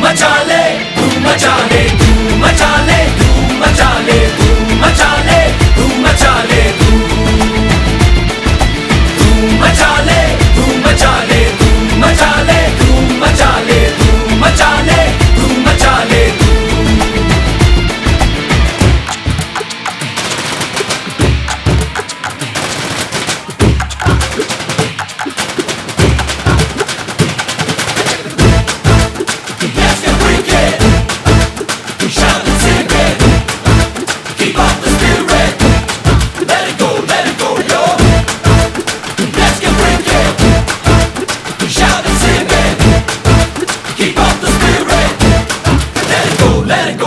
मचा ले धूम मचा ले धूम मचा ले मचा ले। let it go.